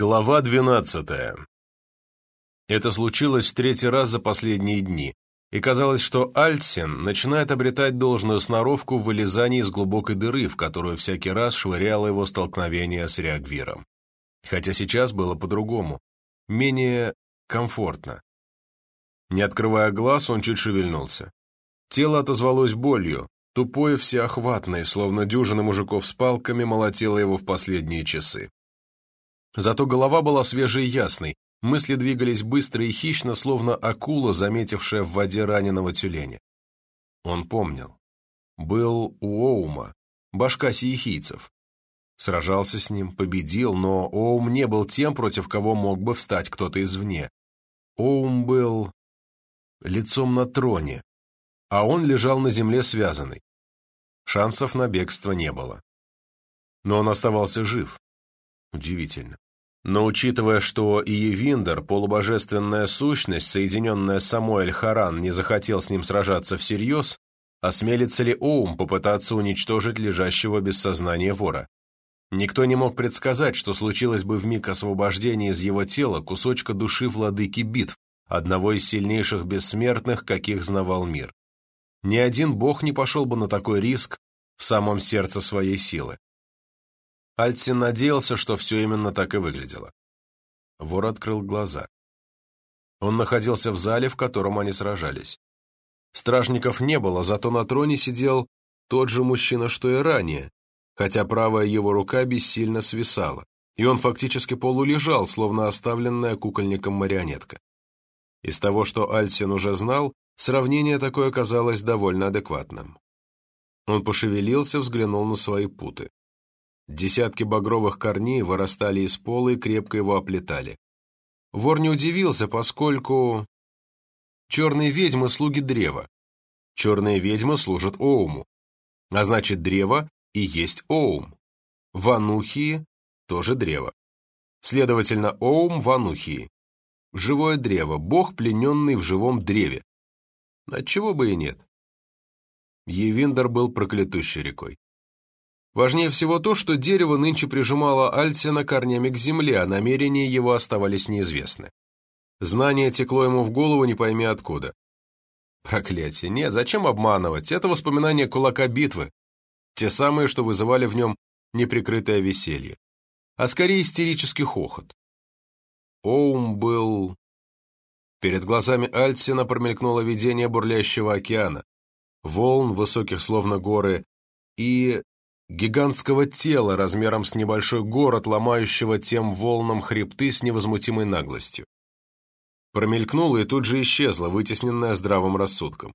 Глава двенадцатая. Это случилось в третий раз за последние дни, и казалось, что Альтсен начинает обретать должную сноровку в вылезании из глубокой дыры, в которую всякий раз швыряло его столкновение с Реагвиром. Хотя сейчас было по-другому, менее комфортно. Не открывая глаз, он чуть шевельнулся. Тело отозвалось болью, тупое всеохватное, словно дюжина мужиков с палками молотила его в последние часы. Зато голова была свежей и ясной, мысли двигались быстро и хищно, словно акула, заметившая в воде раненого тюленя. Он помнил. Был у Оума, башка сиехийцев. Сражался с ним, победил, но Оум не был тем, против кого мог бы встать кто-то извне. Оум был лицом на троне, а он лежал на земле связанный. Шансов на бегство не было. Но он оставался жив. Удивительно. Но учитывая, что и Евиндер, полубожественная сущность, соединенная с самой Эльхаран, не захотел с ним сражаться всерьез, осмелится ли Оум попытаться уничтожить лежащего без сознания вора? Никто не мог предсказать, что случилось бы в миг освобождения из его тела кусочка души владыки битв, одного из сильнейших бессмертных, каких знавал мир. Ни один бог не пошел бы на такой риск в самом сердце своей силы. Альтсин надеялся, что все именно так и выглядело. Вор открыл глаза. Он находился в зале, в котором они сражались. Стражников не было, зато на троне сидел тот же мужчина, что и ранее, хотя правая его рука бессильно свисала, и он фактически полулежал, словно оставленная кукольником марионетка. Из того, что Альсин уже знал, сравнение такое казалось довольно адекватным. Он пошевелился, взглянул на свои путы. Десятки багровых корней вырастали из пола и крепко его оплетали. Вор не удивился, поскольку... Черные ведьмы — слуги древа. Черные ведьмы служат Оуму. А значит, древо и есть Оум. Ванухии — тоже древо. Следовательно, Оум — Ванухии. Живое древо, бог, плененный в живом древе. Отчего бы и нет. Евиндер был проклятущей рекой. Важнее всего то, что дерево нынче прижимало Альсена корнями к земле, а намерения его оставались неизвестны. Знание текло ему в голову не пойми откуда. Проклятие, нет, зачем обманывать? Это воспоминания кулака битвы. Те самые, что вызывали в нем неприкрытое веселье. А скорее истерический хохот. Оум был... Перед глазами Альсена промелькнуло видение бурлящего океана, волн, высоких словно горы, и гигантского тела размером с небольшой город, ломающего тем волнам хребты с невозмутимой наглостью. Промелькнула и тут же исчезла, вытесненная здравым рассудком.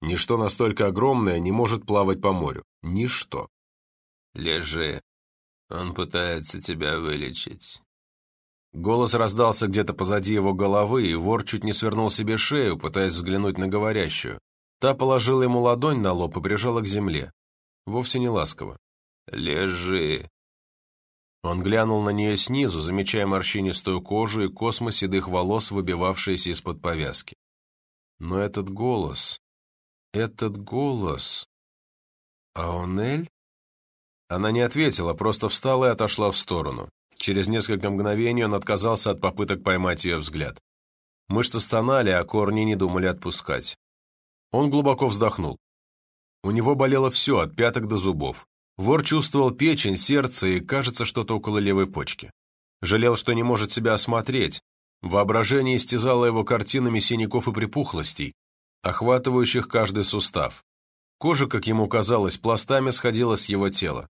Ничто настолько огромное не может плавать по морю. Ничто. «Лежи. Он пытается тебя вылечить». Голос раздался где-то позади его головы, и вор чуть не свернул себе шею, пытаясь взглянуть на говорящую. Та положила ему ладонь на лоб и прижала к земле вовсе не ласково. «Лежи!» Он глянул на нее снизу, замечая морщинистую кожу и космос седых волос, выбивавшиеся из-под повязки. Но этот голос... Этот голос... Аонель? Она не ответила, просто встала и отошла в сторону. Через несколько мгновений он отказался от попыток поймать ее взгляд. Мышцы стонали, а корни не думали отпускать. Он глубоко вздохнул. У него болело все, от пяток до зубов. Вор чувствовал печень, сердце и, кажется, что-то около левой почки. Жалел, что не может себя осмотреть. Воображение истязало его картинами синяков и припухлостей, охватывающих каждый сустав. Кожа, как ему казалось, пластами сходила с его тела.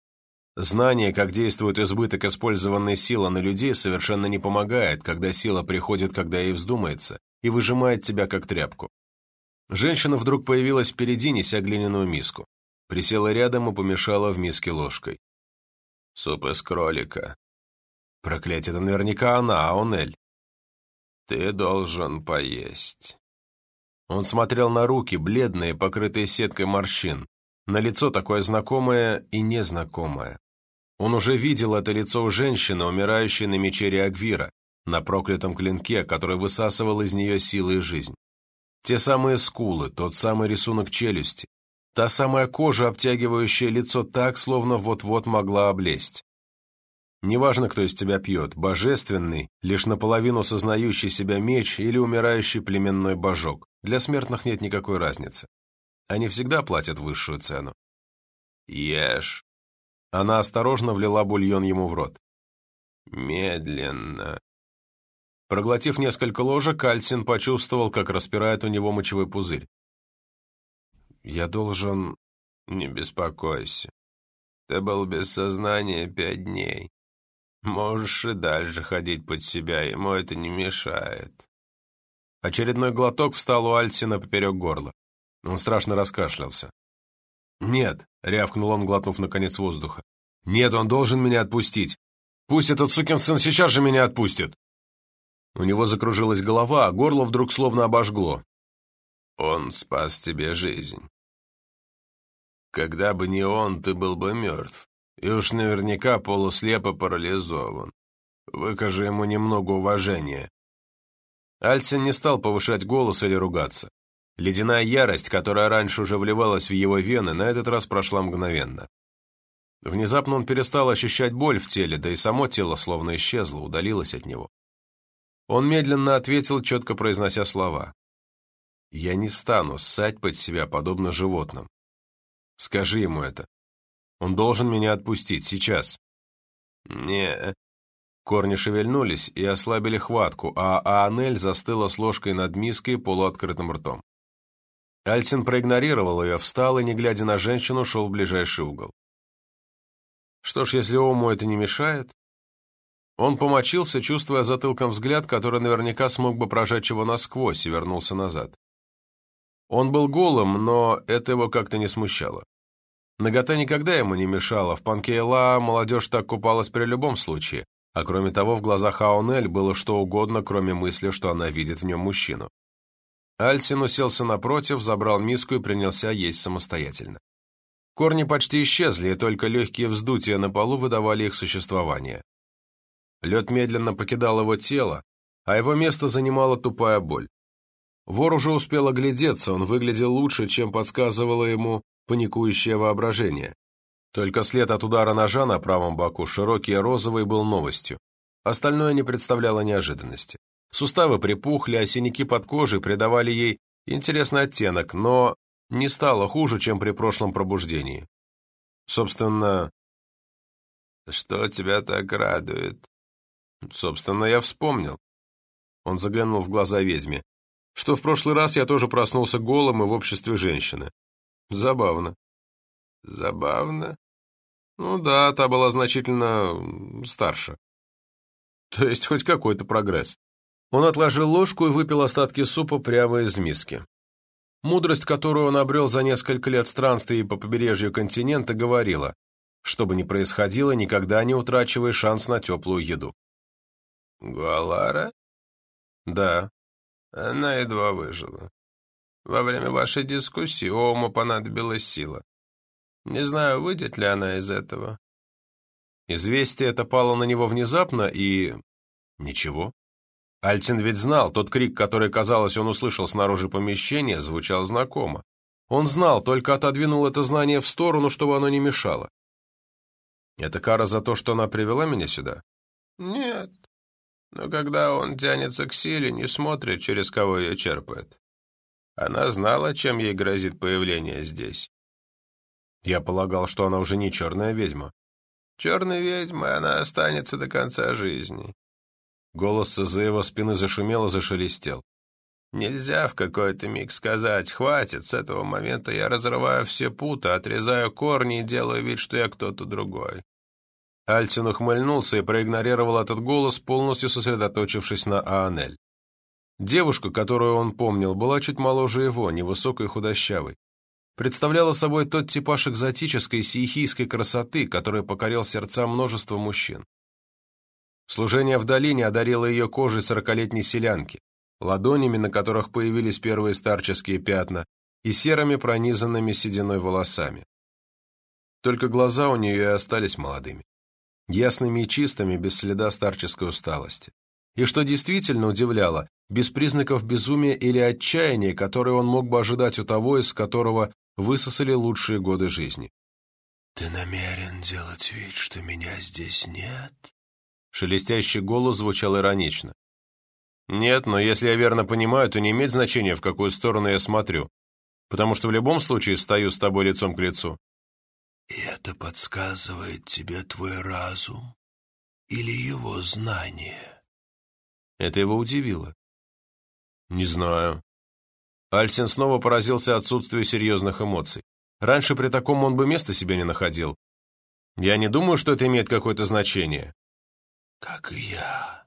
Знание, как действует избыток использованной силы на людей, совершенно не помогает, когда сила приходит, когда ей вздумается, и выжимает тебя как тряпку. Женщина вдруг появилась впереди, неся глиняную миску. Присела рядом и помешала в миске ложкой. «Суп из кролика». Проклятие, это наверняка она, а он Эль. «Ты должен поесть». Он смотрел на руки, бледные, покрытые сеткой морщин, на лицо такое знакомое и незнакомое. Он уже видел это лицо у женщины, умирающей на мече Реагвира, на проклятом клинке, который высасывал из нее силы и жизнь. Те самые скулы, тот самый рисунок челюсти, та самая кожа, обтягивающая лицо так, словно вот-вот могла облезть. Неважно, кто из тебя пьет, божественный, лишь наполовину сознающий себя меч или умирающий племенной божок. Для смертных нет никакой разницы. Они всегда платят высшую цену. Ешь. Она осторожно влила бульон ему в рот. Медленно. Проглотив несколько ложек, Альсин почувствовал, как распирает у него мочевой пузырь. «Я должен...» «Не беспокойся. Ты был без сознания пять дней. Можешь и дальше ходить под себя, ему это не мешает». Очередной глоток встал у Альсина поперек горла. Он страшно раскашлялся. «Нет», — рявкнул он, глотнув наконец воздуха. «Нет, он должен меня отпустить. Пусть этот сукин сын сейчас же меня отпустит!» У него закружилась голова, а горло вдруг словно обожгло. «Он спас тебе жизнь. Когда бы не он, ты был бы мертв, и уж наверняка полуслепо парализован. Выкажи ему немного уважения». Альсин не стал повышать голос или ругаться. Ледяная ярость, которая раньше уже вливалась в его вены, на этот раз прошла мгновенно. Внезапно он перестал ощущать боль в теле, да и само тело словно исчезло, удалилось от него. Он медленно ответил, четко произнося слова. «Я не стану ссать под себя, подобно животным. Скажи ему это. Он должен меня отпустить, сейчас». «Не». Корни шевельнулись и ослабили хватку, а Аанель застыла с ложкой над миской полуоткрытым ртом. Альсин проигнорировал ее, встал и, не глядя на женщину, шел в ближайший угол. Что ж, если Ому это не мешает? Он помочился, чувствуя затылком взгляд, который наверняка смог бы прожечь его насквозь, и вернулся назад. Он был голым, но это его как-то не смущало. Нагота никогда ему не мешала, в Панкейла молодежь так купалась при любом случае, а кроме того в глазах Аонель было что угодно, кроме мысли, что она видит в нем мужчину. Альсин уселся напротив, забрал миску и принялся есть самостоятельно. Корни почти исчезли, и только легкие вздутия на полу выдавали их существование. Лед медленно покидал его тело, а его место занимала тупая боль. Вор уже успел оглядеться, он выглядел лучше, чем подсказывало ему паникующее воображение. Только след от удара ножа на правом боку, широкий и розовый, был новостью. Остальное не представляло неожиданности. Суставы припухли, а синяки под кожей придавали ей интересный оттенок, но не стало хуже, чем при прошлом пробуждении. Собственно... «Что тебя так радует?» «Собственно, я вспомнил». Он заглянул в глаза ведьме. «Что в прошлый раз я тоже проснулся голым и в обществе женщины. Забавно». «Забавно?» «Ну да, та была значительно старше». То есть хоть какой-то прогресс. Он отложил ложку и выпил остатки супа прямо из миски. Мудрость, которую он обрел за несколько лет странствий по побережью континента, говорила, что бы ни происходило, никогда не утрачивай шанс на теплую еду. «Гуалара?» «Да». «Она едва выжила. Во время вашей дискуссии Оуму понадобилась сила. Не знаю, выйдет ли она из этого». Известие это пало на него внезапно и... Ничего. Альцин ведь знал, тот крик, который, казалось, он услышал снаружи помещения, звучал знакомо. Он знал, только отодвинул это знание в сторону, чтобы оно не мешало. Это кара за то, что она привела меня сюда? Нет. Но когда он тянется к силе, не смотрит, через кого ее черпает. Она знала, чем ей грозит появление здесь. Я полагал, что она уже не черная ведьма. Черной ведьмой она останется до конца жизни. Голос из-за его спины зашумел и зашелестел. Нельзя в какой-то миг сказать «хватит, с этого момента я разрываю все путы, отрезаю корни и делаю вид, что я кто-то другой». Альтин ухмыльнулся и проигнорировал этот голос, полностью сосредоточившись на Аанель. Девушка, которую он помнил, была чуть моложе его, невысокой и худощавой. Представляла собой тот типаж экзотической сиехийской красоты, который покорил сердца множества мужчин. Служение в долине одарило ее кожей сорокалетней селянки, ладонями, на которых появились первые старческие пятна, и серыми пронизанными сединой волосами. Только глаза у нее и остались молодыми, ясными и чистыми, без следа старческой усталости. И что действительно удивляло, без признаков безумия или отчаяния, которые он мог бы ожидать у того, из которого высосали лучшие годы жизни. «Ты намерен делать вид, что меня здесь нет?» Шелестящий голос звучал иронично. «Нет, но если я верно понимаю, то не имеет значения, в какую сторону я смотрю, потому что в любом случае стою с тобой лицом к лицу». «И это подсказывает тебе твой разум или его знание?» Это его удивило. «Не знаю». Альсин снова поразился отсутствию серьезных эмоций. Раньше при таком он бы места себе не находил. Я не думаю, что это имеет какое-то значение. Как и я.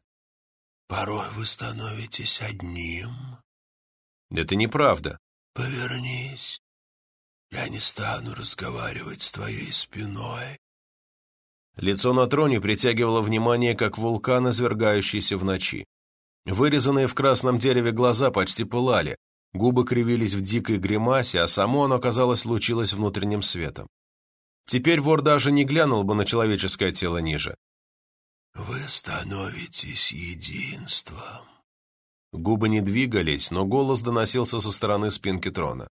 Порой вы становитесь одним. Это неправда. Повернись. Я не стану разговаривать с твоей спиной. Лицо на троне притягивало внимание, как вулкан, извергающийся в ночи. Вырезанные в красном дереве глаза почти пылали, Губы кривились в дикой гримасе, а само оно, казалось, лучилось внутренним светом. Теперь вор даже не глянул бы на человеческое тело ниже. «Вы становитесь единством». Губы не двигались, но голос доносился со стороны спинки трона.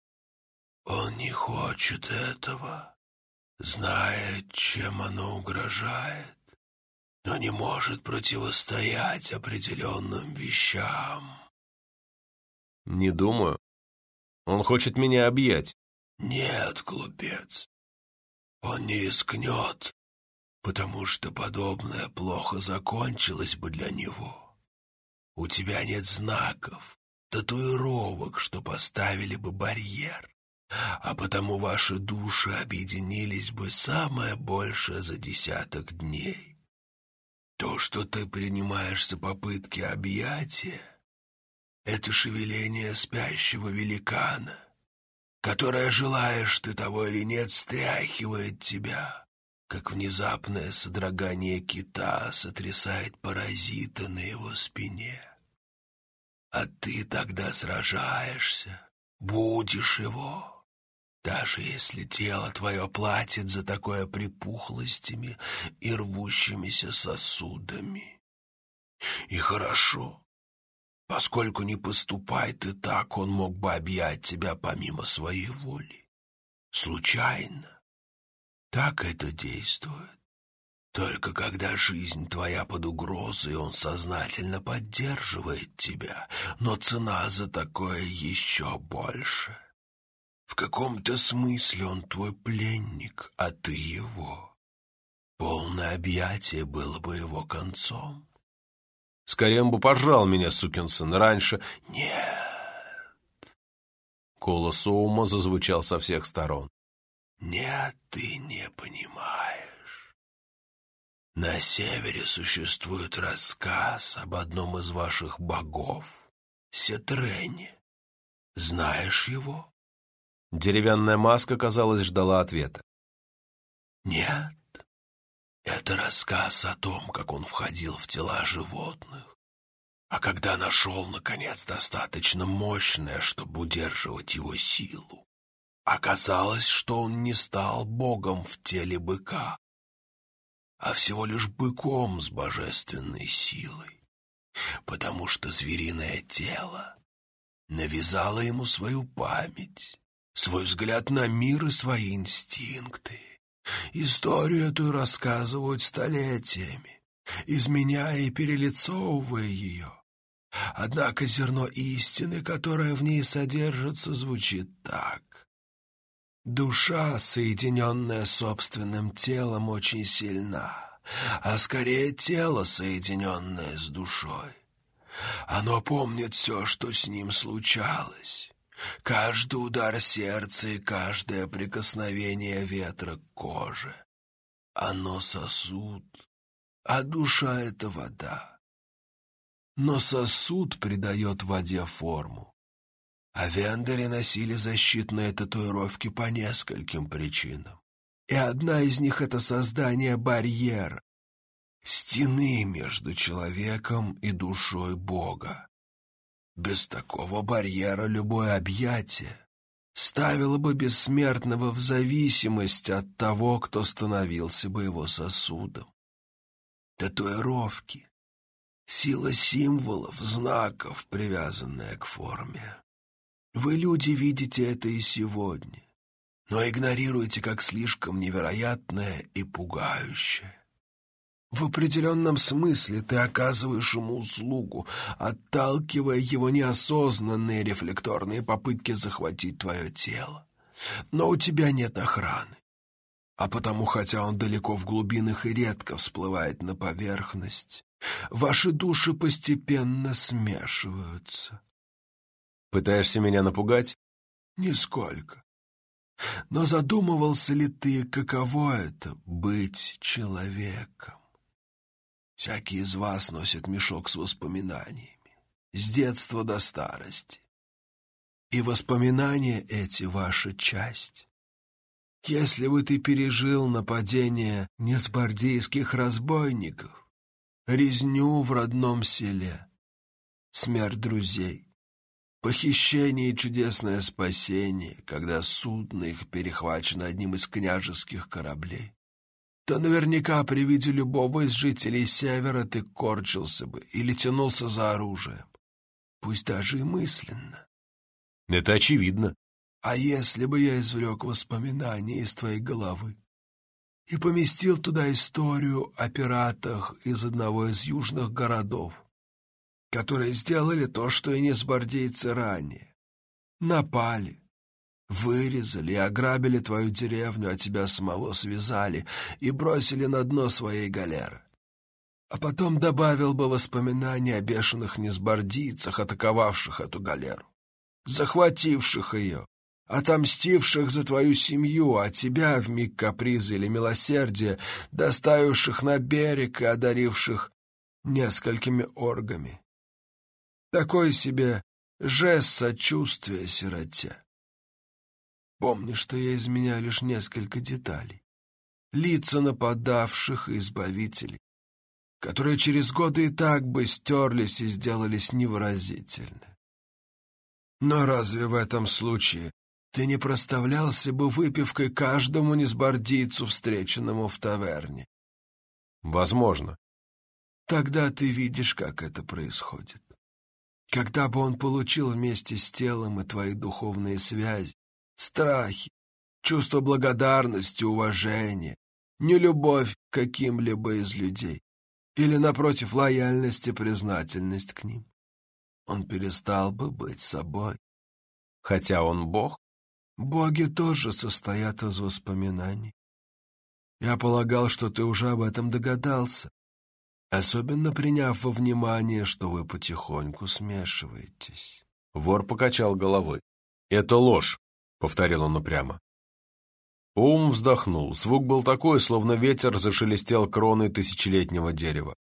«Он не хочет этого, знает, чем оно угрожает, но не может противостоять определенным вещам». «Не думаю. Он хочет меня объять». «Нет, глупец. Он не рискнет, потому что подобное плохо закончилось бы для него. У тебя нет знаков, татуировок, что поставили бы барьер, а потому ваши души объединились бы самое большее за десяток дней. То, что ты принимаешься попытки объятия, это шевеление спящего великана, которое, желаешь ты того или нет, встряхивает тебя, как внезапное содрогание кита сотрясает паразита на его спине. А ты тогда сражаешься, будешь его, даже если тело твое платит за такое припухлостями и рвущимися сосудами. И хорошо, Поскольку не поступай ты так, он мог бы объять тебя помимо своей воли. Случайно. Так это действует. Только когда жизнь твоя под угрозой, он сознательно поддерживает тебя, но цена за такое еще больше. В каком-то смысле он твой пленник, а ты его. Полное объятие было бы его концом. Скорее он бы пожрал меня, сукин сын, раньше. Нет. Голос Оума зазвучал со всех сторон. Нет, ты не понимаешь. На севере существует рассказ об одном из ваших богов, Сетрене. Знаешь его? Деревянная маска, казалось, ждала ответа. Нет. Это рассказ о том, как он входил в тела животных. А когда нашел, наконец, достаточно мощное, чтобы удерживать его силу, оказалось, что он не стал богом в теле быка, а всего лишь быком с божественной силой, потому что звериное тело навязало ему свою память, свой взгляд на мир и свои инстинкты. Историю эту рассказывают столетиями, изменяя и перелицовывая ее. Однако зерно истины, которое в ней содержится, звучит так. Душа, соединенная собственным телом, очень сильна, а скорее тело, соединенное с душой. Оно помнит все, что с ним случалось, каждый удар сердца и каждое прикосновение ветра к коже. Оно сосуд, а душа — это вода. Но сосуд придает воде форму. А вендеры носили защитные татуировки по нескольким причинам. И одна из них — это создание барьера, стены между человеком и душой Бога. Без такого барьера любое объятие ставило бы бессмертного в зависимость от того, кто становился бы его сосудом. Татуировки, сила символов, знаков, привязанная к форме. Вы, люди, видите это и сегодня. но игнорируете как слишком невероятное и пугающее. В определенном смысле ты оказываешь ему услугу, отталкивая его неосознанные рефлекторные попытки захватить твое тело. Но у тебя нет охраны. А потому, хотя он далеко в глубинах и редко всплывает на поверхность, ваши души постепенно смешиваются. Пытаешься меня напугать? Нисколько. Но задумывался ли ты, каково это — быть человеком? Всякий из вас носит мешок с воспоминаниями, с детства до старости. И воспоминания эти — ваша часть. Если бы ты пережил нападение несбардейских разбойников, резню в родном селе, смерть друзей, похищение и чудесное спасение, когда судно их перехвачено одним из княжеских кораблей, то наверняка при виде любого из жителей Севера ты корчился бы или тянулся за оружием, пусть даже и мысленно. Это очевидно. А если бы я извлек воспоминания из твоей головы и поместил туда историю о пиратах из одного из южных городов, которые сделали то, что и несбордейцы ранее, напали, Вырезали и ограбили твою деревню, а тебя самого связали и бросили на дно своей галеры. А потом добавил бы воспоминания о бешеных несбордийцах, атаковавших эту галеру, захвативших ее, отомстивших за твою семью, а тебя в миг каприза или милосердия, доставивших на берег и одаривших несколькими оргами. Такой себе жест сочувствия сироте. Помни, что я изменяю лишь несколько деталей. Лица нападавших и избавителей, которые через годы и так бы стерлись и сделались невыразительны. Но разве в этом случае ты не проставлялся бы выпивкой каждому несбордийцу, встреченному в таверне? Возможно. Тогда ты видишь, как это происходит. Когда бы он получил вместе с телом и твои духовные связи, страхи, чувство благодарности, уважения, нелюбовь к каким-либо из людей или, напротив, лояльность и признательность к ним. Он перестал бы быть собой. Хотя он бог? Боги тоже состоят из воспоминаний. Я полагал, что ты уже об этом догадался, особенно приняв во внимание, что вы потихоньку смешиваетесь. Вор покачал головой. Это ложь повторил он упрямо. Ум вздохнул. Звук был такой, словно ветер зашелестел кроной тысячелетнего дерева.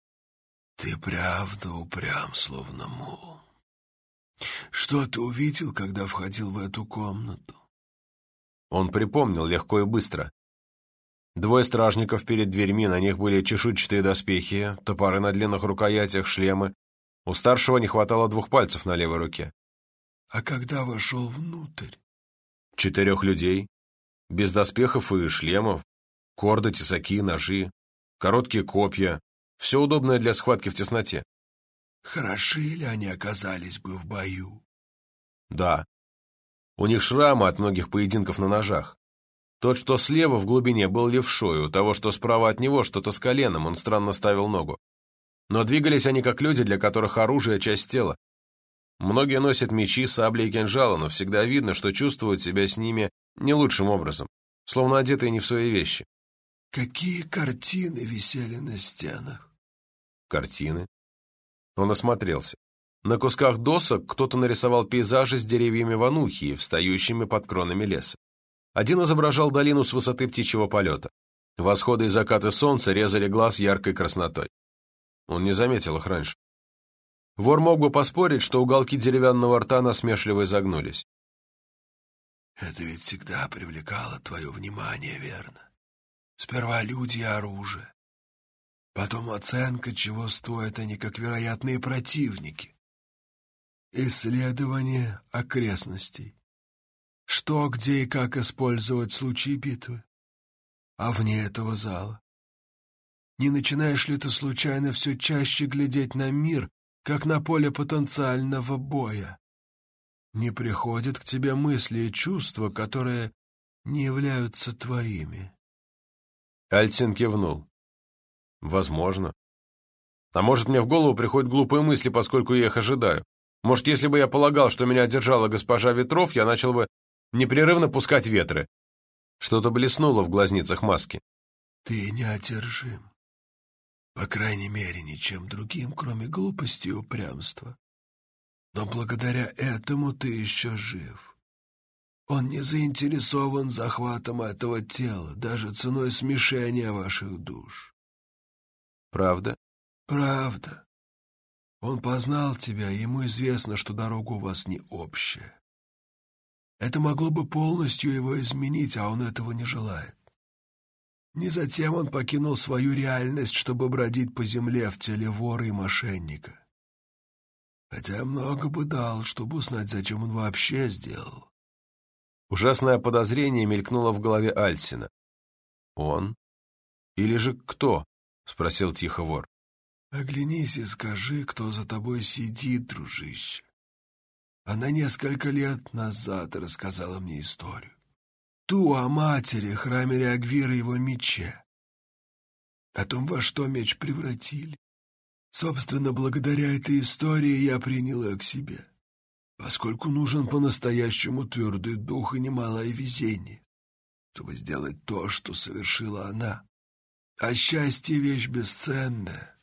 «Ты правда упрям, словно мул. Что ты увидел, когда входил в эту комнату?» Он припомнил легко и быстро. Двое стражников перед дверьми, на них были чешуйчатые доспехи, топоры на длинных рукоятях, шлемы. У старшего не хватало двух пальцев на левой руке. «А когда вошел внутрь?» Четырех людей, без доспехов и шлемов, корды, тесаки, ножи, короткие копья, все удобное для схватки в тесноте. Хороши ли они оказались бы в бою? Да. У них шрамы от многих поединков на ножах. Тот, что слева в глубине, был левшой, у того, что справа от него, что-то с коленом, он странно ставил ногу. Но двигались они как люди, для которых оружие — часть тела. Многие носят мечи, сабли и кинжалы, но всегда видно, что чувствуют себя с ними не лучшим образом, словно одетые не в свои вещи. Какие картины висели на стенах? Картины? Он осмотрелся. На кусках досок кто-то нарисовал пейзажи с деревьями ванухи, встающими под кронами леса. Один изображал долину с высоты птичьего полета. Восходы и закаты солнца резали глаз яркой краснотой. Он не заметил их раньше. Вор мог бы поспорить, что уголки деревянного рта насмешливо изогнулись. «Это ведь всегда привлекало твое внимание, верно? Сперва люди и оружие. Потом оценка, чего стоят они как вероятные противники. Исследование окрестностей. Что, где и как использовать в случае битвы. А вне этого зала? Не начинаешь ли ты случайно все чаще глядеть на мир как на поле потенциального боя. Не приходят к тебе мысли и чувства, которые не являются твоими. Альцин кивнул. Возможно. А может, мне в голову приходят глупые мысли, поскольку я их ожидаю. Может, если бы я полагал, что меня держала госпожа Ветров, я начал бы непрерывно пускать ветры. Что-то блеснуло в глазницах маски. Ты неодержим. По крайней мере, ничем другим, кроме глупости и упрямства. Но благодаря этому ты еще жив. Он не заинтересован захватом этого тела, даже ценой смешения ваших душ. Правда? Правда. Он познал тебя, и ему известно, что дорога у вас не общая. Это могло бы полностью его изменить, а он этого не желает. Не затем он покинул свою реальность, чтобы бродить по земле в теле вора и мошенника. Хотя много бы дал, чтобы узнать, зачем он вообще сделал. Ужасное подозрение мелькнуло в голове Альсина. «Он? Или же кто?» — спросил тихо вор. «Оглянись и скажи, кто за тобой сидит, дружище. Она несколько лет назад рассказала мне историю ту о матери, храме Реагвира его мече. О том, во что меч превратили. Собственно, благодаря этой истории я принял ее к себе, поскольку нужен по-настоящему твердый дух и немалое везение, чтобы сделать то, что совершила она. А счастье — вещь бесценная.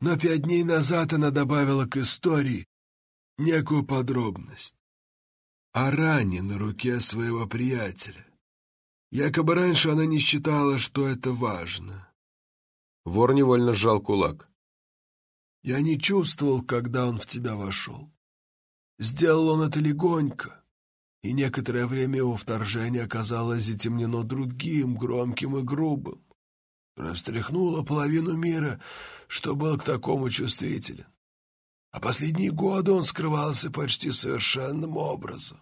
Но пять дней назад она добавила к истории некую подробность о ране на руке своего приятеля. Якобы раньше она не считала, что это важно. Вор невольно сжал кулак. Я не чувствовал, когда он в тебя вошел. Сделал он это легонько, и некоторое время его вторжение оказалось затемнено другим, громким и грубым. Встряхнуло половину мира, что был к такому чувствителен. А последние годы он скрывался почти совершенным образом.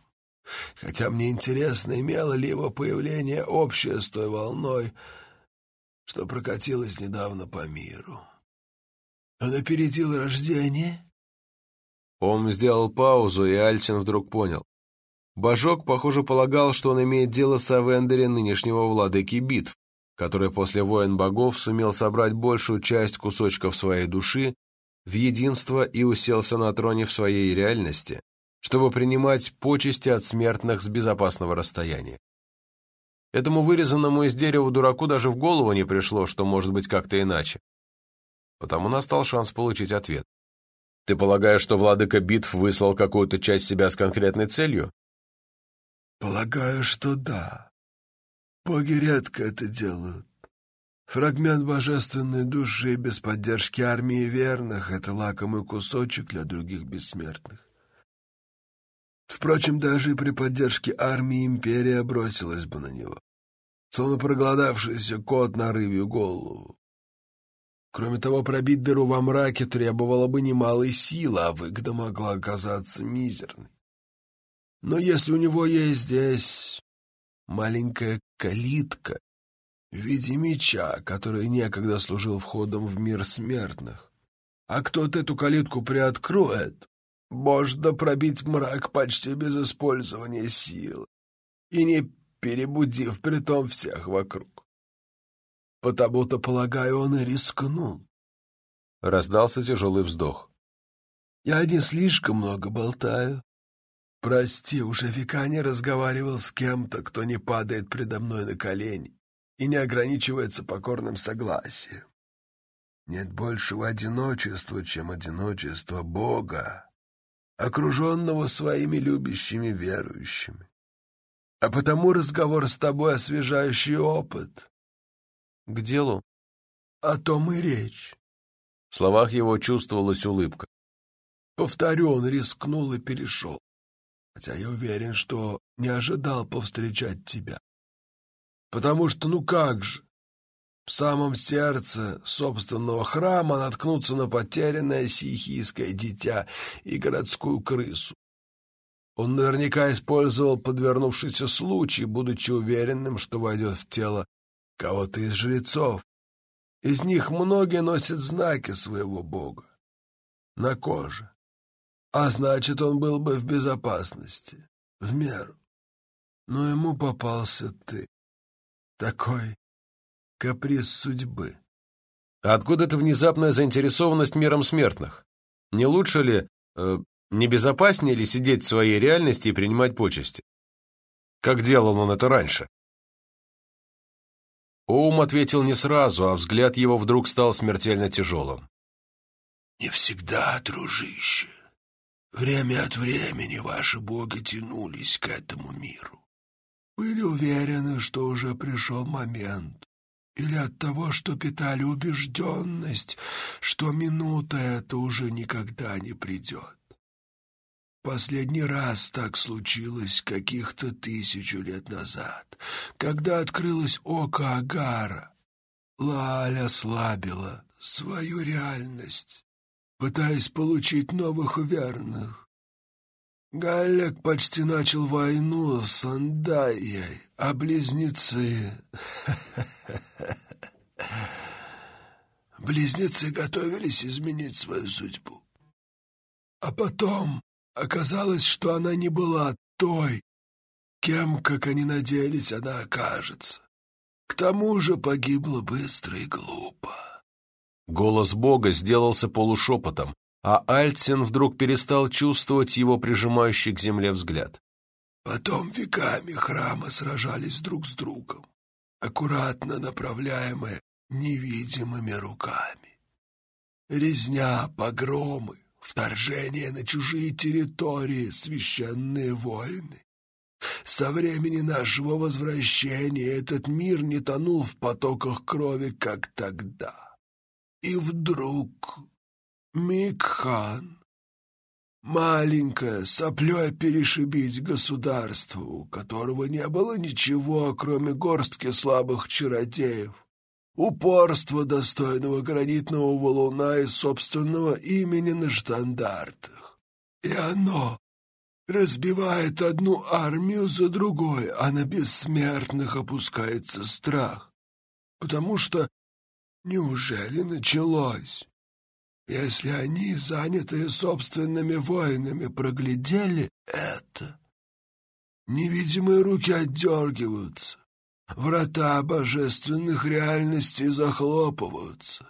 Хотя мне интересно, имело ли его появление общее с той волной, что прокатилась недавно по миру. Он опередил рождение? Он сделал паузу, и Альсин вдруг понял. Божок, похоже, полагал, что он имеет дело с Авендере нынешнего владыки битв, который после воин богов сумел собрать большую часть кусочков своей души в единство и уселся на троне в своей реальности, чтобы принимать почести от смертных с безопасного расстояния. Этому вырезанному из дерева дураку даже в голову не пришло, что может быть как-то иначе. Потому настал шанс получить ответ. Ты полагаешь, что владыка битв выслал какую-то часть себя с конкретной целью? Полагаю, что да. Боги редко это делают. Фрагмент божественной души без поддержки армии верных — это лакомый кусочек для других бессмертных. Впрочем, даже и при поддержке армии империя бросилась бы на него, словно проголодавшийся кот на рыбью голову. Кроме того, пробить дыру во мраке требовало бы немалой силы, а выгода могла оказаться мизерной. Но если у него есть здесь маленькая калитка, в виде меча, который некогда служил входом в мир смертных. А кто-то эту калитку приоткроет, можно пробить мрак почти без использования силы и не перебудив притом всех вокруг. Потому-то, полагаю, он и рискнул. Раздался тяжелый вздох. Я не слишком много болтаю. Прости, уже века не разговаривал с кем-то, кто не падает предо мной на колени и не ограничивается покорным согласием. Нет большего одиночества, чем одиночество Бога, окруженного своими любящими верующими. А потому разговор с тобой освежающий опыт. К делу? О том и речь. В словах его чувствовалась улыбка. Повторю, он рискнул и перешел. Хотя я уверен, что не ожидал повстречать тебя. Потому что, ну как же, в самом сердце собственного храма наткнуться на потерянное сихийское дитя и городскую крысу. Он наверняка использовал подвернувшийся случай, будучи уверенным, что войдет в тело кого-то из жрецов. Из них многие носят знаки своего бога на коже. А значит, он был бы в безопасности, в меру. но ему попался ты. Такой каприз судьбы. А откуда эта внезапная заинтересованность миром смертных? Не лучше ли, э, не безопаснее ли сидеть в своей реальности и принимать почести? Как делал он это раньше? Оум ответил не сразу, а взгляд его вдруг стал смертельно тяжелым. «Не всегда, дружище. Время от времени ваши боги тянулись к этому миру. Были уверены, что уже пришел момент, или от того, что питали убежденность, что минута эта уже никогда не придет. Последний раз так случилось каких-то тысячу лет назад, когда открылось око Агара. Лаля слабила свою реальность, пытаясь получить новых верных. Галлек почти начал войну с Андайей, а близнецы... Близнецы готовились изменить свою судьбу. А потом оказалось, что она не была той, кем, как они надеялись, она окажется. К тому же погибла быстро и глупо. Голос Бога сделался полушепотом, а Альцин вдруг перестал чувствовать его прижимающий к земле взгляд. Потом веками храмы сражались друг с другом, аккуратно направляемые невидимыми руками. Резня, погромы, вторжение на чужие территории, священные войны. Со времени нашего возвращения этот мир не тонул в потоках крови, как тогда. И вдруг Микхан Маленькое, соплей перешибить государство, у которого не было ничего, кроме горстки слабых чародеев, упорства достойного гранитного валуна и собственного имени на штандартах. И оно разбивает одну армию за другой, а на бессмертных опускается страх. Потому что неужели началось? Если они, занятые собственными воинами, проглядели это. Невидимые руки отдергиваются, врата божественных реальностей захлопываются,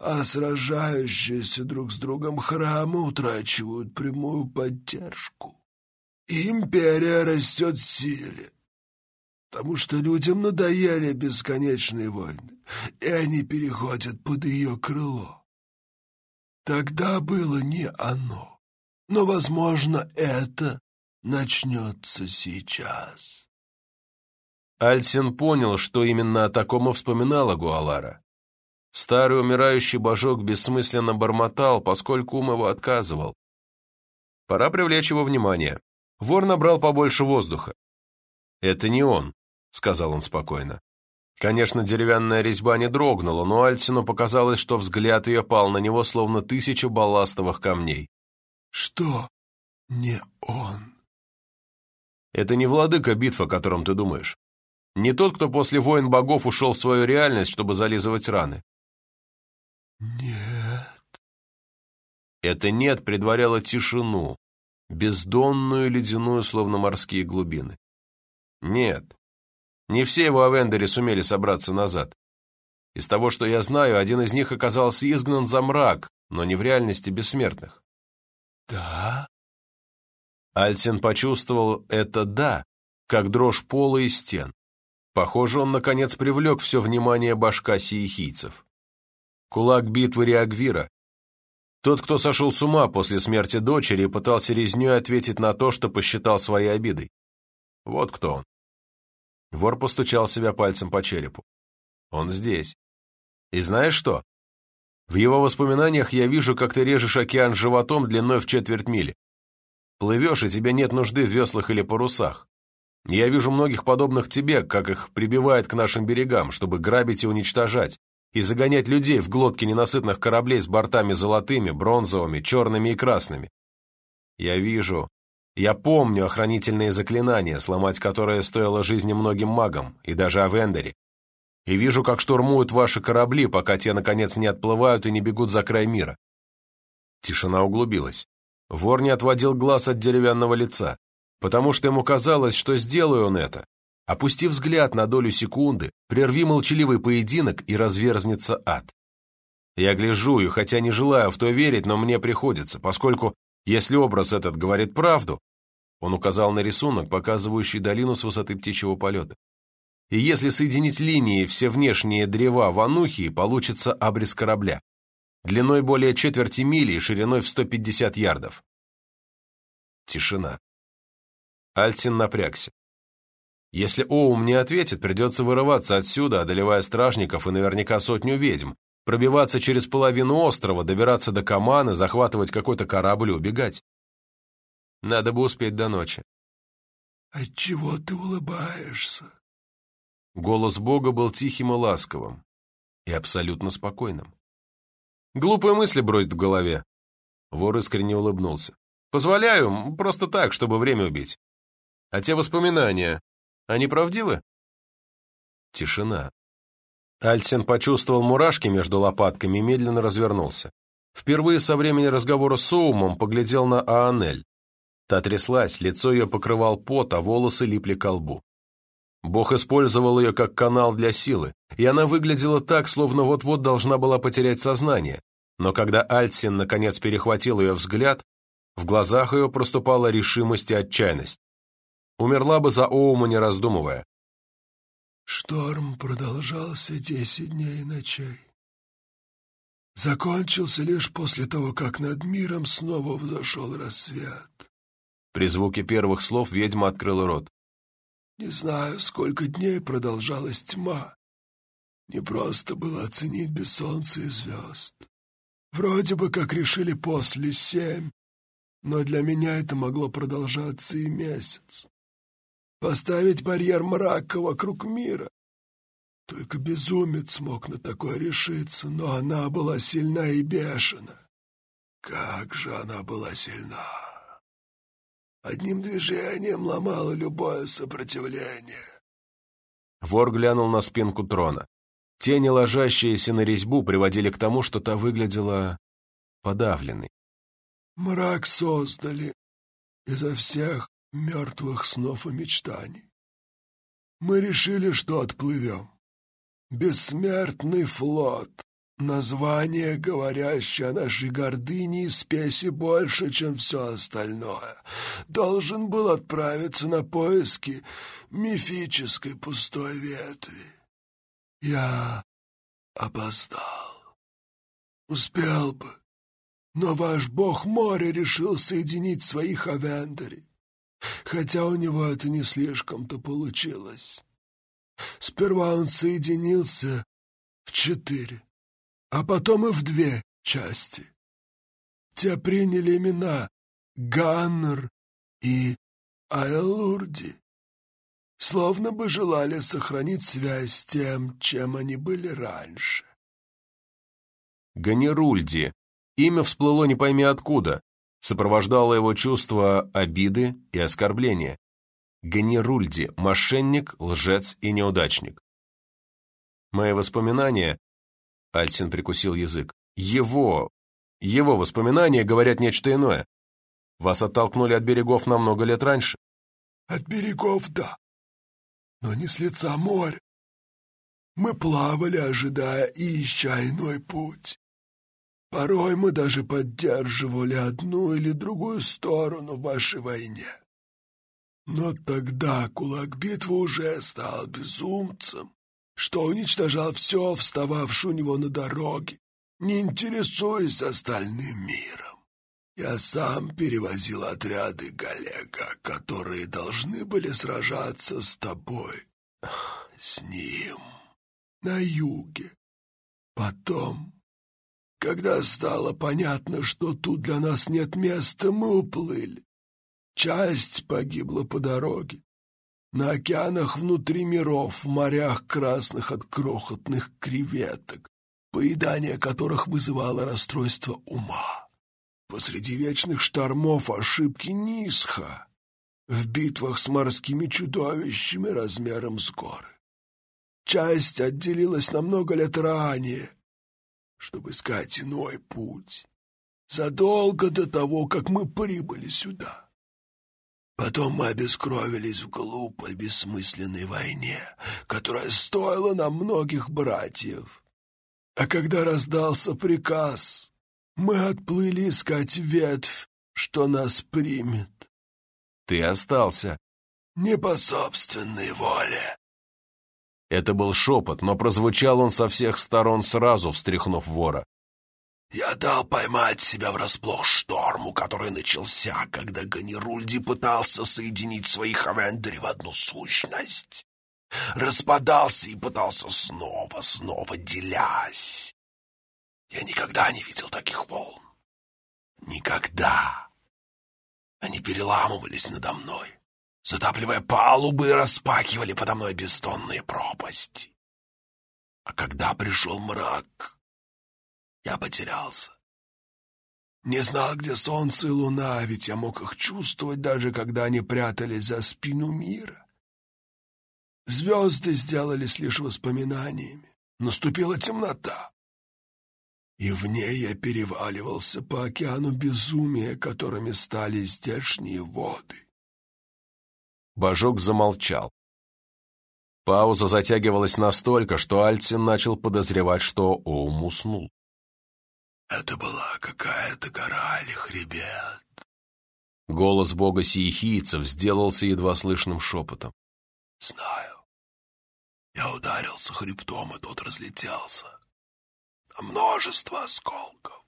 а сражающиеся друг с другом храмы утрачивают прямую поддержку. Империя растет в силе, потому что людям надоели бесконечные войны, и они переходят под ее крыло. Тогда было не оно. Но, возможно, это начнется сейчас. Альсин понял, что именно о таком и вспоминала Гуалара. Старый умирающий божок бессмысленно бормотал, поскольку ум его отказывал. Пора привлечь его внимание. Вор набрал побольше воздуха. «Это не он», — сказал он спокойно. Конечно, деревянная резьба не дрогнула, но Альсину показалось, что взгляд ее пал на него, словно тысяча балластовых камней. «Что не он?» «Это не владыка битв, о котором ты думаешь. Не тот, кто после войн богов ушел в свою реальность, чтобы зализывать раны». «Нет». Это «нет» предваряло тишину, бездонную ледяную, словно морские глубины. «Нет». Не все его Авендере сумели собраться назад. Из того, что я знаю, один из них оказался изгнан за мрак, но не в реальности бессмертных. «Да?» Альсин почувствовал это «да», как дрожь пола и стен. Похоже, он, наконец, привлек все внимание башка сиехийцев. Кулак битвы Реагвира. Тот, кто сошел с ума после смерти дочери и пытался резнёй ответить на то, что посчитал своей обидой. Вот кто он. Вор постучал себя пальцем по черепу. Он здесь. И знаешь что? В его воспоминаниях я вижу, как ты режешь океан животом длиной в четверть мили. Плывешь, и тебе нет нужды в веслах или парусах. Я вижу многих подобных тебе, как их прибивает к нашим берегам, чтобы грабить и уничтожать, и загонять людей в глотки ненасытных кораблей с бортами золотыми, бронзовыми, черными и красными. Я вижу, я помню охранительные заклинания, сломать которые стоило жизни многим магам, и даже Авендере. И вижу, как штурмуют ваши корабли, пока те, наконец, не отплывают и не бегут за край мира. Тишина углубилась. Вор не отводил глаз от деревянного лица. потому что ему казалось, что сделаю он это. Опустив взгляд на долю секунды, прерви молчаливый поединок и разверзнется ад. Я гляжу, и хотя не желаю в то верить, но мне приходится, поскольку, если образ этот говорит правду, он указал на рисунок, показывающий долину с высоты птичьего полета. И если соединить линии все внешние древа в Анухии, получится абрис корабля, длиной более четверти мили и шириной в 150 ярдов. Тишина. Альтин напрягся. Если Оум не ответит, придется вырываться отсюда, одолевая стражников и наверняка сотню ведьм, пробиваться через половину острова, добираться до Каманы, захватывать какой-то корабль и убегать. Надо бы успеть до ночи. «Отчего ты улыбаешься?» Голос Бога был тихим и ласковым, и абсолютно спокойным. Глупые мысли бродят в голове. Вор искренне улыбнулся. «Позволяю, просто так, чтобы время убить. А те воспоминания, они правдивы?» Тишина. Альсен почувствовал мурашки между лопатками и медленно развернулся. Впервые со времени разговора с Соумом поглядел на Аанель. Та тряслась, лицо ее покрывал пот, а волосы липли к лбу. Бог использовал ее как канал для силы, и она выглядела так, словно вот-вот должна была потерять сознание. Но когда Альсин наконец перехватил ее взгляд, в глазах ее проступала решимость и отчаянность. Умерла бы за Оума, не раздумывая. Шторм продолжался десять дней и ночей. Закончился лишь после того, как над миром снова взошел рассвет. При звуке первых слов ведьма открыла рот. Не знаю, сколько дней продолжалась тьма. Не просто было оценить без солнца и звезд. Вроде бы как решили после семь, но для меня это могло продолжаться и месяц поставить барьер мрака вокруг мира. Только безумец мог на такое решиться, но она была сильна и бешена. Как же она была сильна! Одним движением ломала любое сопротивление. Вор глянул на спинку трона. Тени, ложащиеся на резьбу, приводили к тому, что та выглядела подавленной. Мрак создали изо всех мертвых снов и мечтаний. Мы решили, что отплывем. Бессмертный флот, название, говорящее о нашей гордыне и спеси больше, чем все остальное, должен был отправиться на поиски мифической пустой ветви. Я опоздал. Успел бы, но ваш бог моря решил соединить своих авендарей хотя у него это не слишком-то получилось. Сперва он соединился в четыре, а потом и в две части. Те приняли имена Ганнер и Айлурди, словно бы желали сохранить связь с тем, чем они были раньше. Ганерульди. Имя всплыло не пойми откуда, сопровождало его чувство обиды и оскорбления. Ганирульди – мошенник, лжец и неудачник. Мои воспоминания... Альсин прикусил язык. Его... Его воспоминания говорят нечто иное. Вас оттолкнули от берегов намного лет раньше. От берегов, да. Но не с лица моря. Мы плавали, ожидая и ища иной путь. Порой мы даже поддерживали одну или другую сторону в вашей войне. Но тогда кулак битвы уже стал безумцем, что уничтожал все, встававшее у него на дороге, не интересуясь остальным миром. Я сам перевозил отряды Галега, которые должны были сражаться с тобой, с ним, на юге. Потом когда стало понятно, что тут для нас нет места, мы уплыли. Часть погибла по дороге. На океанах внутри миров, в морях красных от крохотных креветок, поедание которых вызывало расстройство ума. Посреди вечных штормов ошибки Нисха, в битвах с морскими чудовищами размером с горы. Часть отделилась на много лет ранее — чтобы искать иной путь, задолго до того, как мы прибыли сюда. Потом мы обескровились в глупой, бессмысленной войне, которая стоила нам многих братьев. А когда раздался приказ, мы отплыли искать ветвь, что нас примет. Ты остался. Не по собственной воле. Это был шепот, но прозвучал он со всех сторон сразу, встряхнув вора. Я дал поймать себя врасплох шторму, который начался, когда Ганирульди пытался соединить свои хавендери в одну сущность. Распадался и пытался снова, снова делясь. Я никогда не видел таких волн. Никогда. Они переламывались надо мной, затапливая палубы распахивали подо мной бестонные пропасти. А когда пришел мрак, я потерялся. Не знал, где солнце и луна, ведь я мог их чувствовать, даже когда они прятались за спину мира. Звезды сделались лишь воспоминаниями. Наступила темнота. И в ней я переваливался по океану безумия, которыми стали здешние воды. Божок замолчал. Пауза затягивалась настолько, что Альцин начал подозревать, что Оум уснул. Это была какая-то гора или хребет. Голос бога сиехийцев сделался едва слышным шепотом. Знаю. Я ударился хребтом, и тот разлетелся. Множество осколков.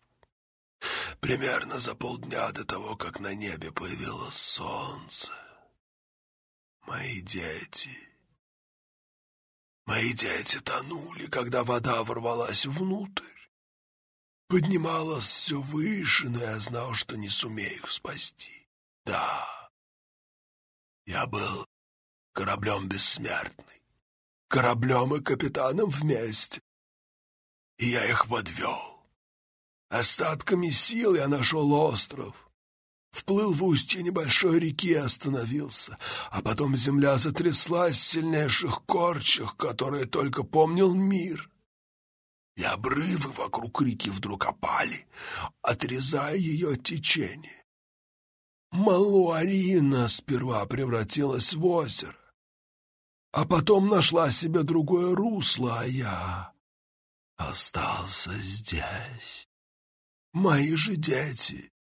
Примерно за полдня до того, как на небе появилось солнце. Мои дети... Мои дети тонули, когда вода ворвалась внутрь поднималась все выше, но я знал, что не сумею их спасти. Да, я был кораблем бессмертный, кораблем и капитаном вместе, и я их подвел. Остатками сил я нашел остров, вплыл в устье небольшой реки и остановился, а потом земля затряслась в сильнейших корчах, которые только помнил мир — и обрывы вокруг реки вдруг опали, отрезая ее от течения. Малуарина сперва превратилась в озеро, а потом нашла себе другое русло, а я остался здесь. Мои же дети,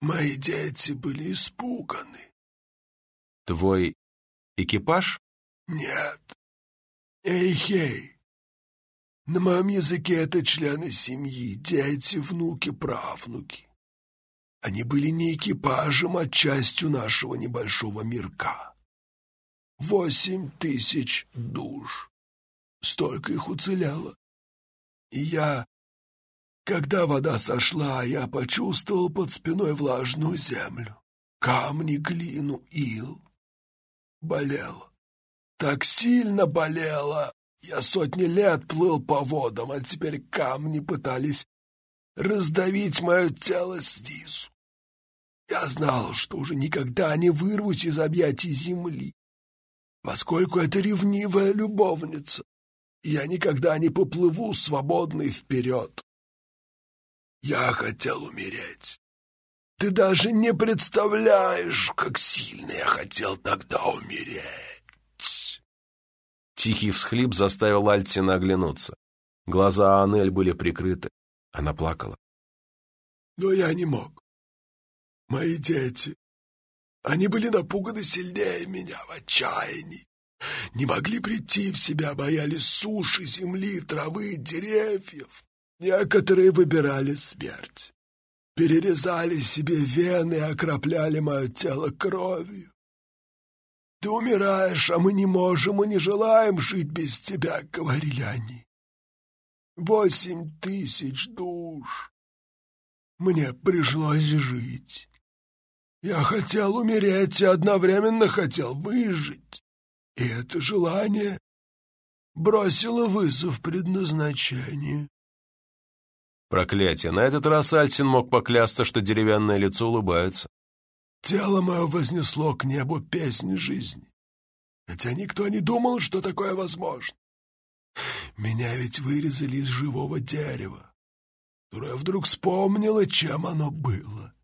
мои дети были испуганы. Твой экипаж? Нет. Эй-хей, на моем языке это члены семьи, дети, внуки, правнуки. Они были не экипажем, а частью нашего небольшого мирка. Восемь тысяч душ. Столько их уцелело. И я, когда вода сошла, я почувствовал под спиной влажную землю, камни, глину, ил. Болело. Так сильно болело, я сотни лет плыл по водам, а теперь камни пытались раздавить мое тело снизу. Я знал, что уже никогда не вырвусь из объятий земли, поскольку это ревнивая любовница, я никогда не поплыву свободный вперед. Я хотел умереть. Ты даже не представляешь, как сильно я хотел тогда умереть. Тихий всхлип заставил Альтина оглянуться. Глаза Анель были прикрыты. Она плакала. «Но я не мог. Мои дети, они были напуганы сильнее меня в отчаянии. Не могли прийти в себя, боялись суши, земли, травы, деревьев. Некоторые выбирали смерть. Перерезали себе вены и окропляли мое тело кровью. Ты умираешь, а мы не можем и не желаем жить без тебя, — говорили они. Восемь тысяч душ. Мне пришлось жить. Я хотел умереть и одновременно хотел выжить. И это желание бросило вызов предназначению. Проклятие. На этот раз Альсин мог поклясться, что деревянное лицо улыбается. Тело мое вознесло к небу песни жизни, хотя никто не думал, что такое возможно. Меня ведь вырезали из живого дерева, которое вдруг вспомнило, чем оно было.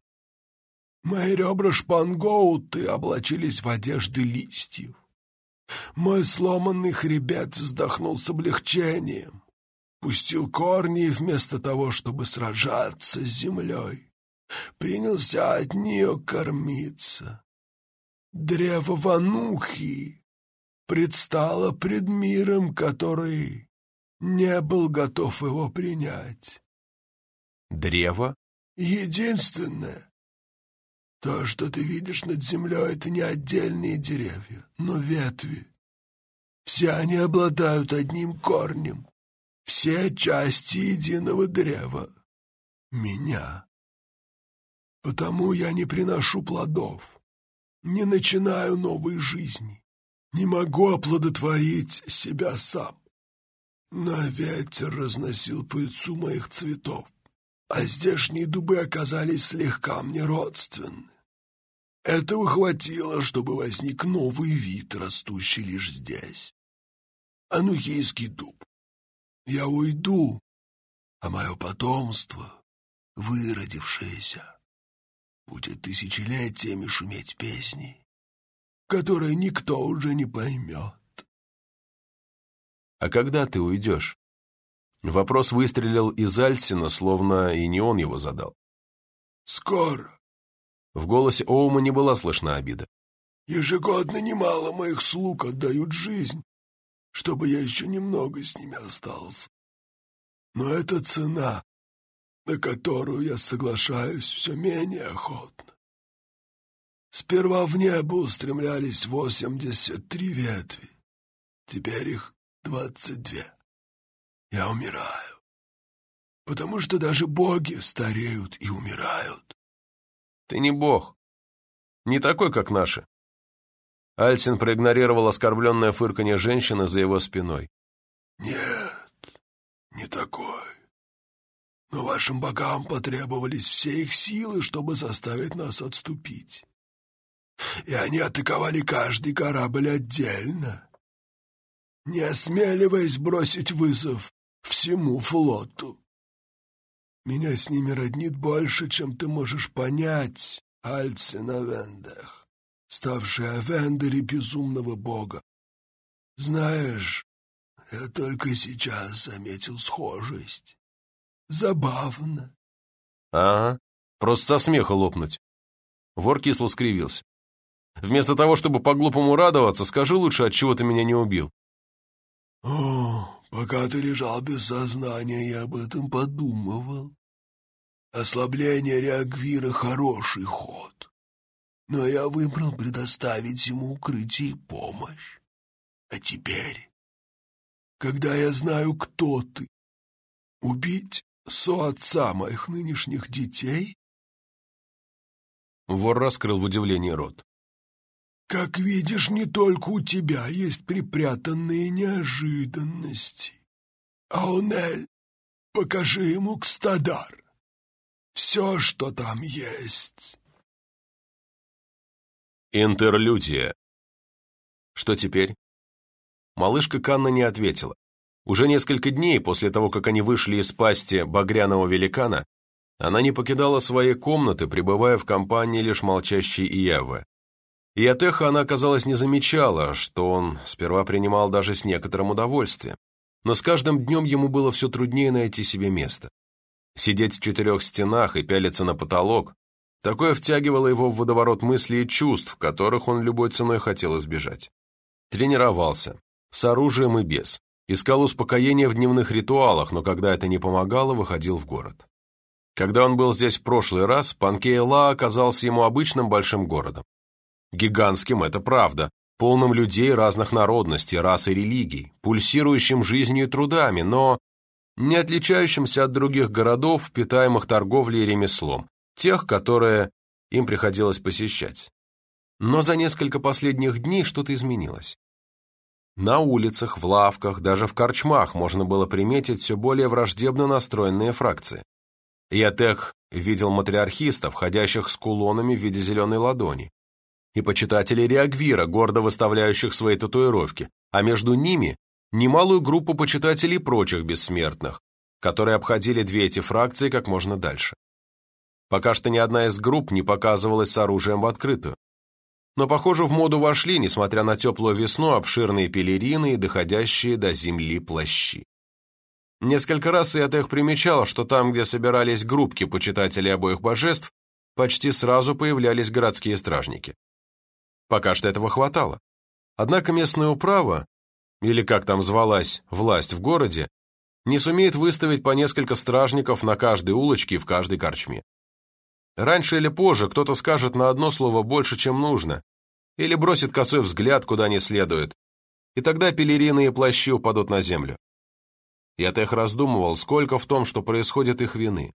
Мои ребра шпангоуты облачились в одежды листьев. Мой сломанный хребет вздохнул с облегчением, пустил корни и вместо того, чтобы сражаться с землей, принялся от нее кормиться. Древо Ванухи предстало пред миром, который не был готов его принять. Древо? Единственное. То, что ты видишь над землей, это не отдельные деревья, но ветви. Все они обладают одним корнем. Все части единого древа. Меня. Потому я не приношу плодов, не начинаю новой жизни, не могу оплодотворить себя сам. Но ветер разносил пыльцу моих цветов, а здешние дубы оказались слегка мне родственны. Этого хватило, чтобы возник новый вид, растущий лишь здесь. Анухийский дуб. Я уйду, а мое потомство, выродившееся, будет тысячелетиями шуметь песни, которые никто уже не поймет. «А когда ты уйдешь?» Вопрос выстрелил из Альсина, словно и не он его задал. «Скоро». В голосе Оума не была слышна обида. «Ежегодно немало моих слуг отдают жизнь, чтобы я еще немного с ними остался. Но это цена, на которую я соглашаюсь все менее охотно. Сперва в небо устремлялись восемьдесят три ветви, теперь их двадцать две. Я умираю, потому что даже боги стареют и умирают. Ты не бог, не такой, как наши. Альсин проигнорировал оскорбленное фырканье женщины за его спиной. Нет, не такой. Но вашим богам потребовались все их силы, чтобы заставить нас отступить. И они атаковали каждый корабль отдельно не осмеливаясь бросить вызов всему флоту. Меня с ними роднит больше, чем ты можешь понять, Альцин Авендах, ставший Авендере безумного бога. Знаешь, я только сейчас заметил схожесть. Забавно. Ага, просто со смеха лопнуть. Вор кисло скривился. Вместо того, чтобы по-глупому радоваться, скажи лучше, от чего ты меня не убил. О, пока ты лежал без сознания, я об этом подумывал. Ослабление Реагвира — хороший ход. Но я выбрал предоставить ему укрытие и помощь. А теперь, когда я знаю, кто ты, убить соотца моих нынешних детей? Вор раскрыл в удивлении рот. Как видишь, не только у тебя есть припрятанные неожиданности. Аунель, покажи ему Кстадар. Все, что там есть. Интерлюдия. Что теперь? Малышка Канна не ответила. Уже несколько дней после того, как они вышли из пасти багряного великана, она не покидала своей комнаты, пребывая в компании лишь молчащей Иявы. И от эха она, казалось, не замечала, что он сперва принимал даже с некоторым удовольствием. Но с каждым днем ему было все труднее найти себе место. Сидеть в четырех стенах и пялиться на потолок – такое втягивало его в водоворот мыслей и чувств, которых он любой ценой хотел избежать. Тренировался, с оружием и без. Искал успокоения в дневных ритуалах, но когда это не помогало, выходил в город. Когда он был здесь в прошлый раз, Панкейла оказался ему обычным большим городом. Гигантским это правда, полным людей разных народностей, рас и религий, пульсирующим жизнью и трудами, но не отличающимся от других городов, питаемых торговлей и ремеслом, тех, которые им приходилось посещать. Но за несколько последних дней что-то изменилось. На улицах, в лавках, даже в корчмах можно было приметить все более враждебно настроенные фракции. Ятех видел матриархистов, ходящих с кулонами в виде зеленой ладони, и почитателей Реагвира, гордо выставляющих свои татуировки, а между ними немалую группу почитателей прочих бессмертных, которые обходили две эти фракции как можно дальше. Пока что ни одна из групп не показывалась с оружием в открытую. Но, похоже, в моду вошли, несмотря на теплую весну, обширные пелерины и доходящие до земли плащи. Несколько раз Иотех примечал, что там, где собирались группки почитателей обоих божеств, почти сразу появлялись городские стражники. Пока что этого хватало. Однако местная управа, или как там звалась власть в городе, не сумеет выставить по несколько стражников на каждой улочке и в каждой корчме. Раньше или позже кто-то скажет на одно слово больше, чем нужно, или бросит косой взгляд куда не следует, и тогда пелерины и плащи упадут на землю. Я тех раздумывал, сколько в том, что происходит их вины.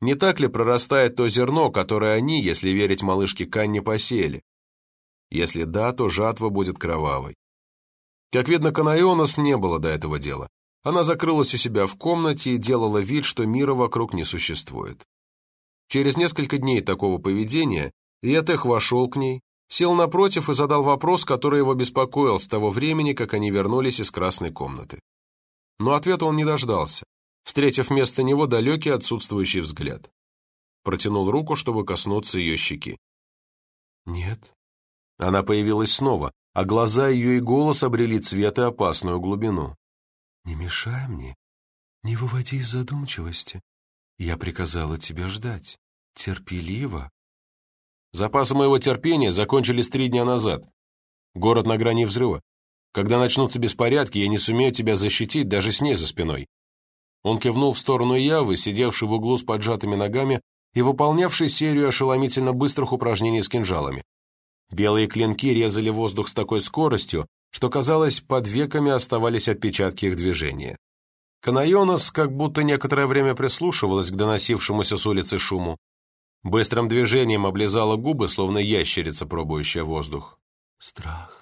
Не так ли прорастает то зерно, которое они, если верить малышке Канне, посеяли? Если да, то жатва будет кровавой. Как видно, Канайонос не было до этого дела. Она закрылась у себя в комнате и делала вид, что мира вокруг не существует. Через несколько дней такого поведения Иетех вошел к ней, сел напротив и задал вопрос, который его беспокоил с того времени, как они вернулись из красной комнаты. Но ответа он не дождался, встретив вместо него далекий отсутствующий взгляд. Протянул руку, чтобы коснуться ее щеки. «Нет». Она появилась снова, а глаза ее и голос обрели цвет и опасную глубину. «Не мешай мне, не выводи из задумчивости. Я приказала тебе ждать. Терпеливо». Запасы моего терпения закончились три дня назад. Город на грани взрыва. Когда начнутся беспорядки, я не сумею тебя защитить даже с ней за спиной». Он кивнул в сторону Явы, сидевшей в углу с поджатыми ногами и выполнявшей серию ошеломительно быстрых упражнений с кинжалами. Белые клинки резали воздух с такой скоростью, что, казалось, под веками оставались отпечатки их движения. Канайонос как будто некоторое время прислушивалась к доносившемуся с улицы шуму. Быстрым движением облизала губы, словно ящерица, пробующая воздух. Страх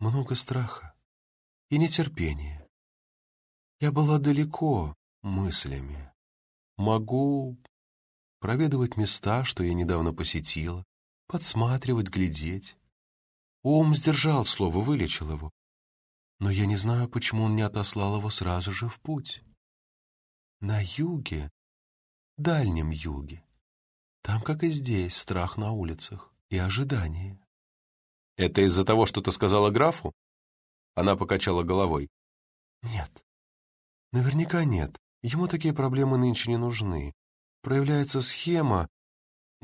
много страха и нетерпения. Я была далеко мыслями. Могу проведывать места, что я недавно посетила, подсматривать, глядеть. Ум сдержал слово, вылечил его. Но я не знаю, почему он не отослал его сразу же в путь. На юге, дальнем юге, там, как и здесь, страх на улицах и ожидание. «Это из-за того, что ты сказала графу?» Она покачала головой. «Нет. Наверняка нет. Ему такие проблемы нынче не нужны. Проявляется схема,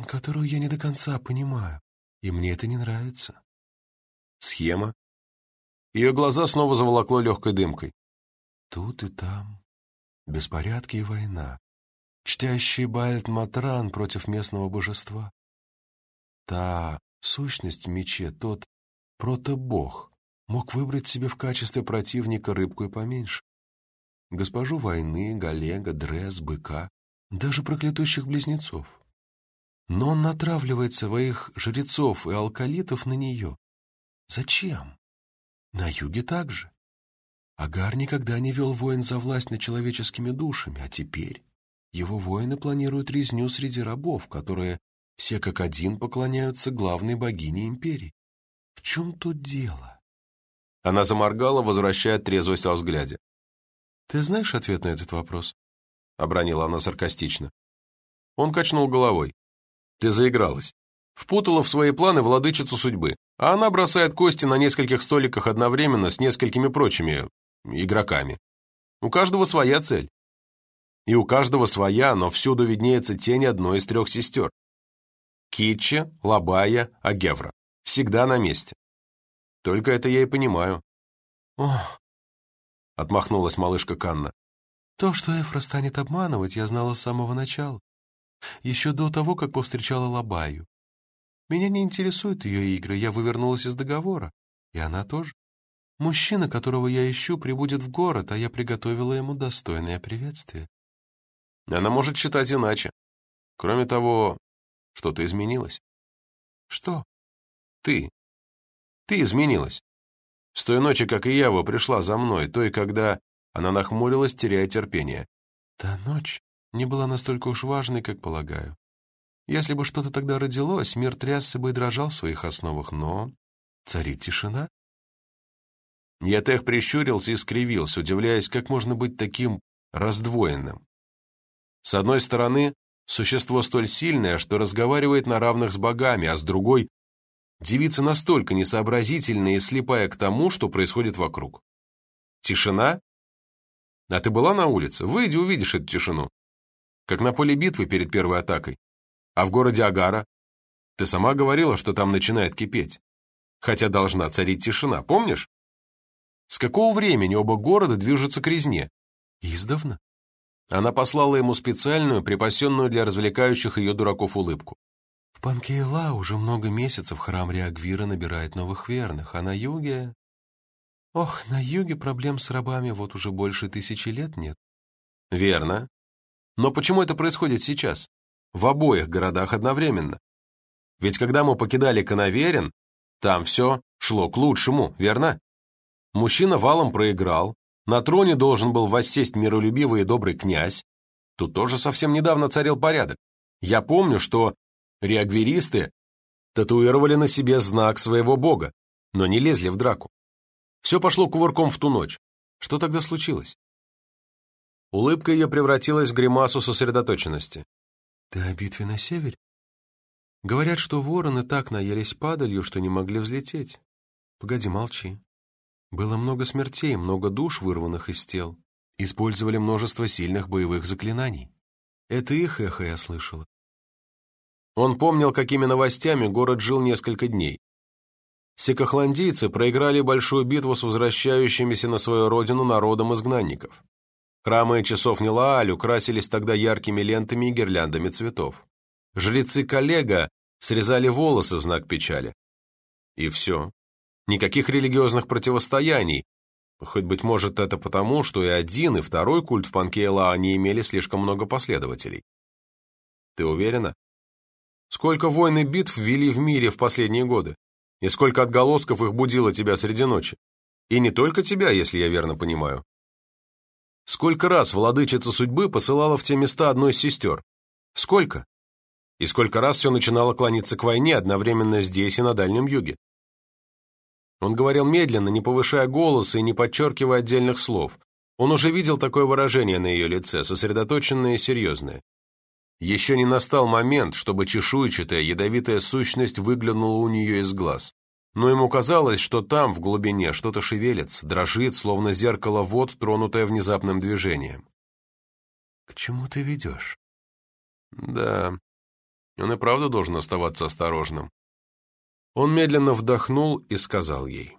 которую я не до конца понимаю, и мне это не нравится». «Схема?» Ее глаза снова заволокло легкой дымкой. «Тут и там. Беспорядки и война. Чтящий Бальт Матран против местного божества. Та Сущность в мече, тот протобог, мог выбрать себе в качестве противника рыбку и поменьше. Госпожу войны, Галега, Дрес, Быка, даже проклятущих близнецов. Но он натравливает своих жрецов и алкалитов на нее. Зачем? На юге также. Агар никогда не вел войн за власть над человеческими душами, а теперь его воины планируют резню среди рабов, которые все как один поклоняются главной богине империи. В чем тут дело? Она заморгала, возвращая трезвость во взгляде. «Ты знаешь ответ на этот вопрос?» — обронила она саркастично. Он качнул головой. «Ты заигралась. Впутала в свои планы владычицу судьбы, а она бросает кости на нескольких столиках одновременно с несколькими прочими игроками. У каждого своя цель. И у каждого своя, но всюду виднеется тень одной из трех сестер. Китча, Лабая, Агевра. Всегда на месте. Только это я и понимаю. Ох, отмахнулась малышка Канна. То, что Эфра станет обманывать, я знала с самого начала. Еще до того, как повстречала Лабаю. Меня не интересуют ее игры, я вывернулась из договора. И она тоже. Мужчина, которого я ищу, прибудет в город, а я приготовила ему достойное приветствие. Она может считать иначе. Кроме того, что-то изменилось. Что? Ты. Ты изменилась. С той ночи, как и Ява, пришла за мной, той, когда она нахмурилась, теряя терпение. Та ночь не была настолько уж важной, как полагаю. Если бы что-то тогда родилось, мир трясся бы и дрожал в своих основах, но царит тишина. Ятех прищурился и скривился, удивляясь, как можно быть таким раздвоенным. С одной стороны, Существо столь сильное, что разговаривает на равных с богами, а с другой — девица настолько несообразительная и слепая к тому, что происходит вокруг. Тишина? А ты была на улице? Выйди, увидишь эту тишину. Как на поле битвы перед первой атакой. А в городе Агара? Ты сама говорила, что там начинает кипеть. Хотя должна царить тишина, помнишь? С какого времени оба города движутся к резне? Издавна. Она послала ему специальную, припасенную для развлекающих ее дураков улыбку. В Панкейла уже много месяцев храм Реагвира набирает новых верных, а на юге... Ох, на юге проблем с рабами вот уже больше тысячи лет нет. Верно. Но почему это происходит сейчас? В обоих городах одновременно. Ведь когда мы покидали Коноверин, там все шло к лучшему, верно? Мужчина валом проиграл, на троне должен был воссесть миролюбивый и добрый князь. Тут тоже совсем недавно царил порядок. Я помню, что реагверисты татуировали на себе знак своего бога, но не лезли в драку. Все пошло кувырком в ту ночь. Что тогда случилось? Улыбка ее превратилась в гримасу сосредоточенности. «Ты о битве на севере? Говорят, что вороны так наелись падалью, что не могли взлететь. Погоди, молчи. Было много смертей, много душ, вырванных из тел. Использовали множество сильных боевых заклинаний. Это их эхо я слышала. Он помнил, какими новостями город жил несколько дней. Секохландийцы проиграли большую битву с возвращающимися на свою родину народом изгнанников. Храмы часов Нилааль украсились тогда яркими лентами и гирляндами цветов. Жрецы коллега срезали волосы в знак печали. И все. Никаких религиозных противостояний, хоть, быть может, это потому, что и один, и второй культ в Панкейла не имели слишком много последователей. Ты уверена? Сколько войн и битв вели в мире в последние годы? И сколько отголосков их будило тебя среди ночи? И не только тебя, если я верно понимаю. Сколько раз владычица судьбы посылала в те места одной из сестер? Сколько? И сколько раз все начинало клониться к войне одновременно здесь и на Дальнем Юге? Он говорил медленно, не повышая голоса и не подчеркивая отдельных слов. Он уже видел такое выражение на ее лице, сосредоточенное и серьезное. Еще не настал момент, чтобы чешуйчатая, ядовитая сущность выглянула у нее из глаз. Но ему казалось, что там, в глубине, что-то шевелится, дрожит, словно зеркало вод, тронутое внезапным движением. «К чему ты ведешь?» «Да, он и правда должен оставаться осторожным. Он медленно вдохнул и сказал ей.